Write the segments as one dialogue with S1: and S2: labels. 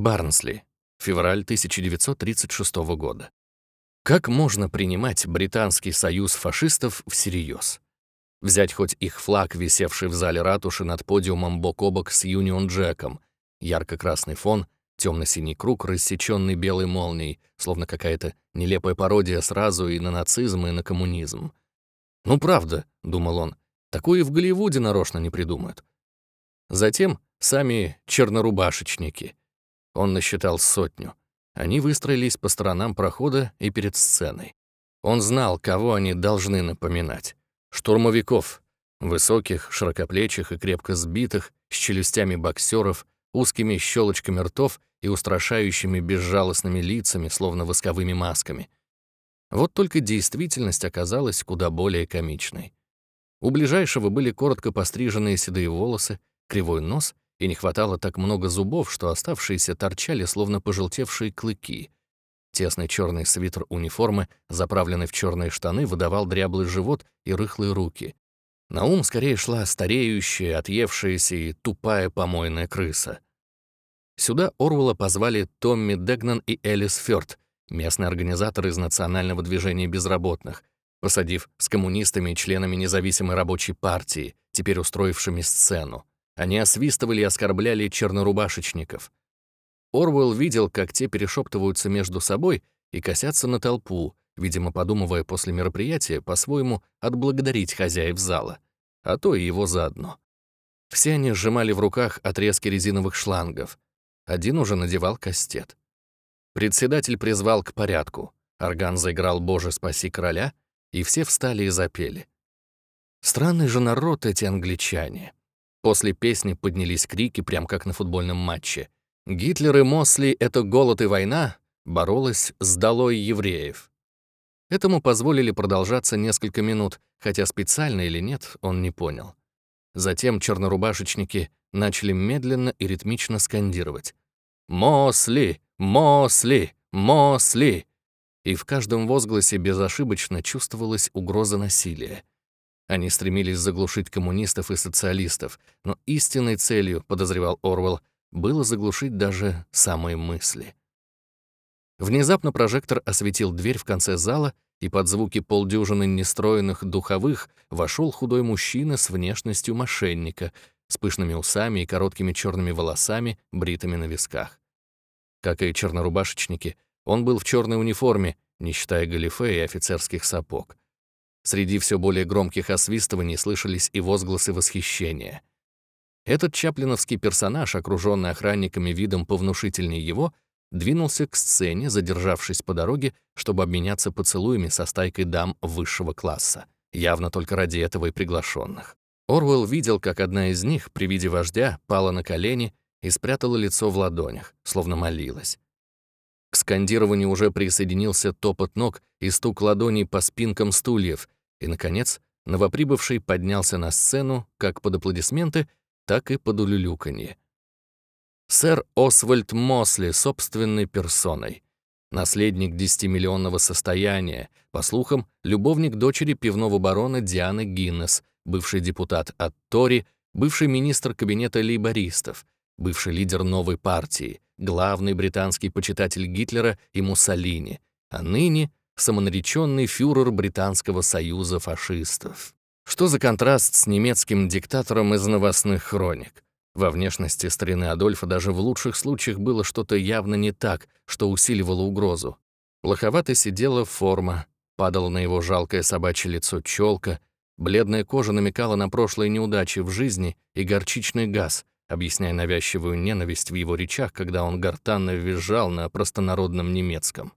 S1: Барнсли. Февраль 1936 года. Как можно принимать Британский союз фашистов всерьез? Взять хоть их флаг, висевший в зале ратуши над подиумом бок о бок с Юнион Джеком, ярко-красный фон, темно-синий круг, рассеченный белой молнией, словно какая-то нелепая пародия сразу и на нацизм, и на коммунизм. «Ну правда», — думал он, — «такое и в Голливуде нарочно не придумают». Затем сами чернорубашечники. Он насчитал сотню. Они выстроились по сторонам прохода и перед сценой. Он знал, кого они должны напоминать. Штурмовиков, высоких, широкоплечих и крепко сбитых, с челюстями боксеров, узкими щелочками ртов и устрашающими безжалостными лицами, словно восковыми масками. Вот только действительность оказалась куда более комичной. У ближайшего были коротко постриженные седые волосы, кривой нос, и не хватало так много зубов, что оставшиеся торчали, словно пожелтевшие клыки. Тесный черный свитер униформы, заправленный в черные штаны, выдавал дряблый живот и рыхлые руки. На ум скорее шла стареющая, отъевшаяся и тупая помойная крыса. Сюда Орвелла позвали Томми Дегнан и Элис Фёрд, местные организаторы из Национального движения безработных, посадив с коммунистами и членами независимой рабочей партии, теперь устроившими сцену. Они освистывали и оскорбляли чернорубашечников. Орвелл видел, как те перешептываются между собой и косятся на толпу, видимо, подумывая после мероприятия по-своему отблагодарить хозяев зала, а то и его заодно. Все они сжимали в руках отрезки резиновых шлангов — один уже надевал кастет. Председатель призвал к порядку. Орган заиграл «Боже, спаси короля», и все встали и запели. Странный же народ эти англичане. После песни поднялись крики, прям как на футбольном матче. «Гитлер и Мосли — это голод и война», боролась с долой евреев. Этому позволили продолжаться несколько минут, хотя специально или нет, он не понял. Затем чернорубашечники начали медленно и ритмично скандировать. «Мосли! Мосли! Мосли!» И в каждом возгласе безошибочно чувствовалась угроза насилия. Они стремились заглушить коммунистов и социалистов, но истинной целью, подозревал Орвелл, было заглушить даже самые мысли. Внезапно прожектор осветил дверь в конце зала, и под звуки полдюжины нестроенных духовых вошел худой мужчина с внешностью мошенника, с пышными усами и короткими черными волосами, бритыми на висках. Как и чернорубашечники, он был в черной униформе, не считая галифе и офицерских сапог. Среди все более громких освистываний слышались и возгласы восхищения. Этот чаплиновский персонаж, окруженный охранниками видом повнушительнее его, двинулся к сцене, задержавшись по дороге, чтобы обменяться поцелуями со стайкой дам высшего класса, явно только ради этого и приглашенных. Орвелл видел, как одна из них при виде вождя пала на колени и спрятала лицо в ладонях, словно молилась. К скандированию уже присоединился топот ног и стук ладоней по спинкам стульев, и, наконец, новоприбывший поднялся на сцену как под аплодисменты, так и под улюлюканье. Сэр Освальд Мосли собственной персоной. Наследник десятимиллионного состояния, по слухам, любовник дочери пивного барона Дианы Гиннес, бывший депутат от Тори, бывший министр кабинета лейбористов, бывший лидер новой партии, главный британский почитатель Гитлера и Муссолини, а ныне самонареченный фюрер Британского союза фашистов. Что за контраст с немецким диктатором из новостных хроник? Во внешности старины Адольфа даже в лучших случаях было что-то явно не так, что усиливало угрозу. Плоховато сидела форма, падала на его жалкое собачье лицо челка, бледная кожа намекала на прошлые неудачи в жизни и горчичный газ, объясняя навязчивую ненависть в его речах, когда он гортанно визжал на простонародном немецком.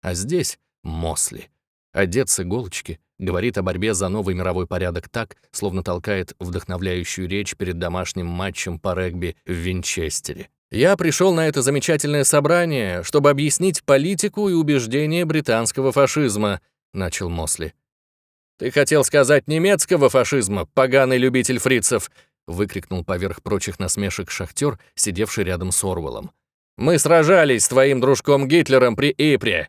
S1: А здесь — Мосли. Одет с иголочки, говорит о борьбе за новый мировой порядок так, словно толкает вдохновляющую речь перед домашним матчем по регби в Винчестере. «Я пришел на это замечательное собрание, чтобы объяснить политику и убеждения британского фашизма», — начал Мосли. «Ты хотел сказать немецкого фашизма, поганый любитель фрицев», выкрикнул поверх прочих насмешек шахтер, сидевший рядом с Орвелом. «Мы сражались с твоим дружком Гитлером при Ипре!»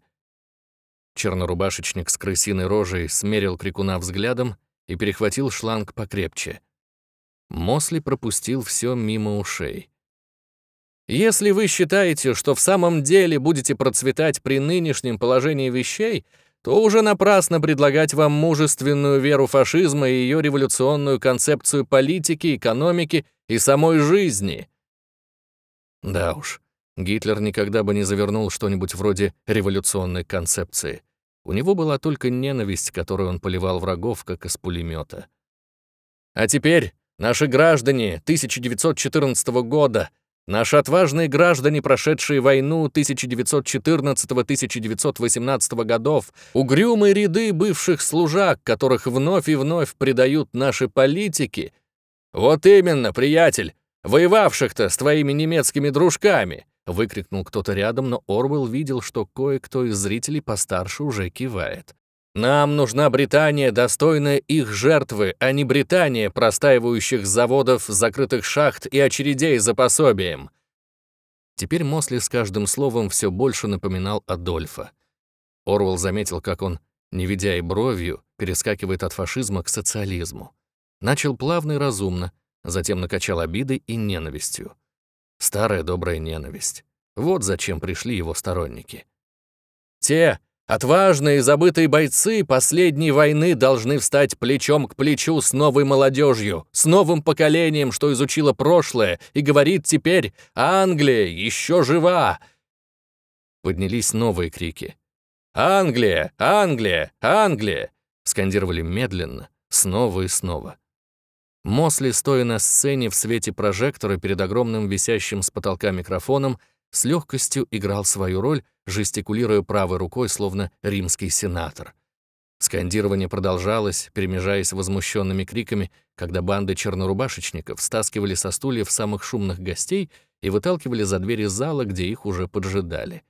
S1: Чернорубашечник с крысиной рожей смерил крикуна взглядом и перехватил шланг покрепче. Мосли пропустил все мимо ушей. Если вы считаете, что в самом деле будете процветать при нынешнем положении вещей, то уже напрасно предлагать вам мужественную веру фашизма и ее революционную концепцию политики, экономики и самой жизни. Да уж, Гитлер никогда бы не завернул что-нибудь вроде революционной концепции. У него была только ненависть, которую он поливал врагов, как из пулемета. А теперь, наши граждане 1914 года, Наши отважные граждане, прошедшие войну 1914-1918 годов, угрюмые ряды бывших служак, которых вновь и вновь предают наши политики. Вот именно, приятель, воевавших-то с твоими немецкими дружками, выкрикнул кто-то рядом, но Орвел видел, что кое-кто из зрителей постарше уже кивает. Нам нужна Британия, достойная их жертвы, а не Британия, простаивающих заводов, закрытых шахт и очередей за пособием. Теперь Мосли с каждым словом все больше напоминал Адольфа. Орвел заметил, как он, не ведя и бровью, перескакивает от фашизма к социализму. Начал плавно и разумно, затем накачал обидой и ненавистью. Старая добрая ненависть. Вот зачем пришли его сторонники. Те, Отважные забытые бойцы последней войны должны встать плечом к плечу с новой молодежью, с новым поколением, что изучило прошлое и говорит теперь «Англия еще жива!». Поднялись новые крики. «Англия! Англия! Англия!» скандировали медленно, снова и снова. Мосли, стоя на сцене в свете прожектора перед огромным висящим с потолка микрофоном, с легкостью играл свою роль, жестикулируя правой рукой, словно римский сенатор. Скандирование продолжалось, перемежаясь возмущенными криками, когда банды чернорубашечников стаскивали со стульев самых шумных гостей и выталкивали за двери зала, где их уже поджидали.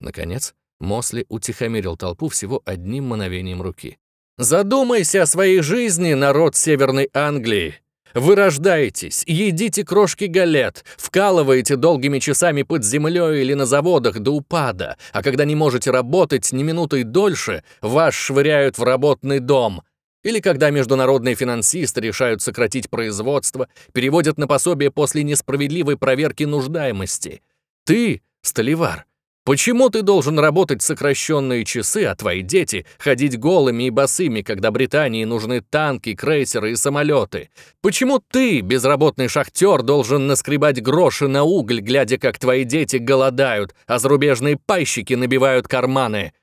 S1: Наконец, Мосли утихомирил толпу всего одним мановением руки. «Задумайся о своей жизни, народ Северной Англии! Вы рождаетесь, едите крошки галет, вкалываете долгими часами под землей или на заводах до упада, а когда не можете работать ни минутой дольше, вас швыряют в работный дом. Или когда международные финансисты решают сократить производство, переводят на пособие после несправедливой проверки нуждаемости. Ты, Столивар, Почему ты должен работать сокращенные часы, а твои дети ходить голыми и босыми, когда Британии нужны танки, крейсеры и самолеты? Почему ты, безработный шахтер, должен наскребать гроши на уголь, глядя, как твои дети голодают, а зарубежные пайщики набивают карманы?»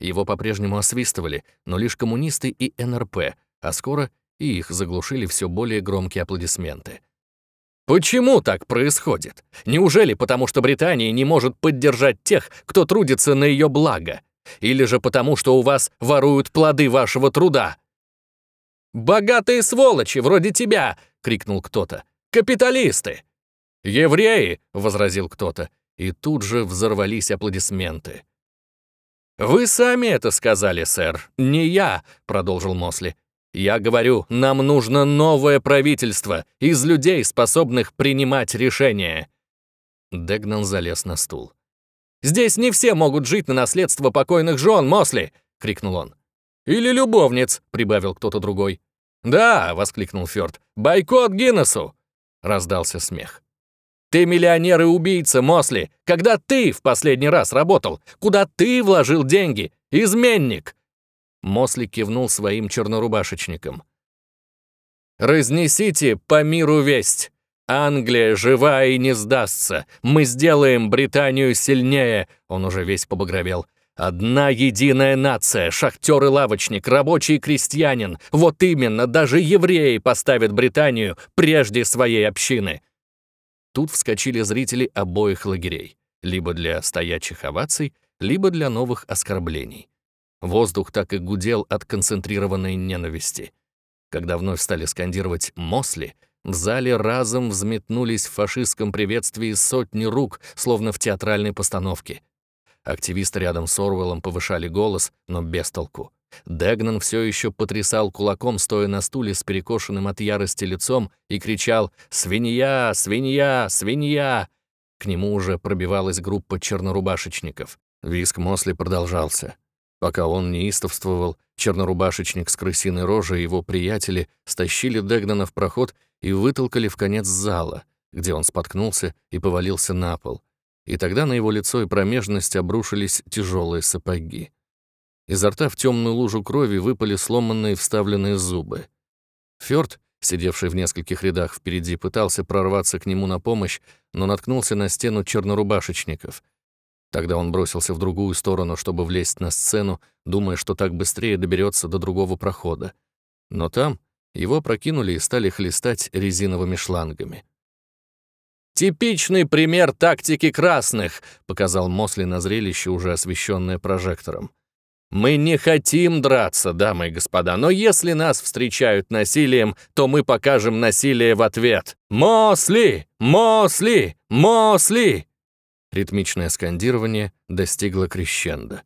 S1: Его по-прежнему освистывали, но лишь коммунисты и НРП, а скоро и их заглушили все более громкие аплодисменты. Почему так происходит? Неужели потому, что Британия не может поддержать тех, кто трудится на ее благо? Или же потому, что у вас воруют плоды вашего труда? «Богатые сволочи, вроде тебя!» — крикнул кто-то. «Капиталисты!» «Евреи!» — возразил кто-то. И тут же взорвались аплодисменты. «Вы сами это сказали, сэр, не я», — продолжил Мосли. Я говорю, нам нужно новое правительство из людей, способных принимать решения. Дегнан залез на стул. «Здесь не все могут жить на наследство покойных жен, Мосли!» — крикнул он. «Или любовниц!» — прибавил кто-то другой. «Да!» — воскликнул Фёрд. «Бойкот Гиннесу!» — раздался смех. «Ты миллионер и убийца, Мосли! Когда ты в последний раз работал? Куда ты вложил деньги? Изменник!» Мосли кивнул своим чернорубашечникам. «Разнесите по миру весть! Англия жива и не сдастся! Мы сделаем Британию сильнее!» Он уже весь побагровел. «Одна единая нация, шахтер и лавочник, рабочий и крестьянин. Вот именно, даже евреи поставят Британию прежде своей общины!» Тут вскочили зрители обоих лагерей, либо для стоячих оваций, либо для новых оскорблений. Воздух так и гудел от концентрированной ненависти. Когда вновь стали скандировать «Мосли», в зале разом взметнулись в фашистском приветствии сотни рук, словно в театральной постановке. Активисты рядом с Орвеллом повышали голос, но без толку. Дегнан все еще потрясал кулаком, стоя на стуле с перекошенным от ярости лицом, и кричал «Свинья! Свинья! Свинья!». К нему уже пробивалась группа чернорубашечников. Виск Мосли продолжался. Пока он неистовствовал, чернорубашечник с крысиной рожей и его приятели стащили Дегнана в проход и вытолкали в конец зала, где он споткнулся и повалился на пол, и тогда на его лицо и промежность обрушились тяжелые сапоги. Изо рта в темную лужу крови выпали сломанные вставленные зубы. Фёрд, сидевший в нескольких рядах впереди, пытался прорваться к нему на помощь, но наткнулся на стену чернорубашечников. Тогда он бросился в другую сторону, чтобы влезть на сцену, думая, что так быстрее доберется до другого прохода. Но там его прокинули и стали хлестать резиновыми шлангами. «Типичный пример тактики красных», — показал Мосли на зрелище, уже освещенное прожектором. «Мы не хотим драться, дамы и господа, но если нас встречают насилием, то мы покажем насилие в ответ. Мосли! Мосли! Мосли!» Ритмичное скандирование достигло крещенда.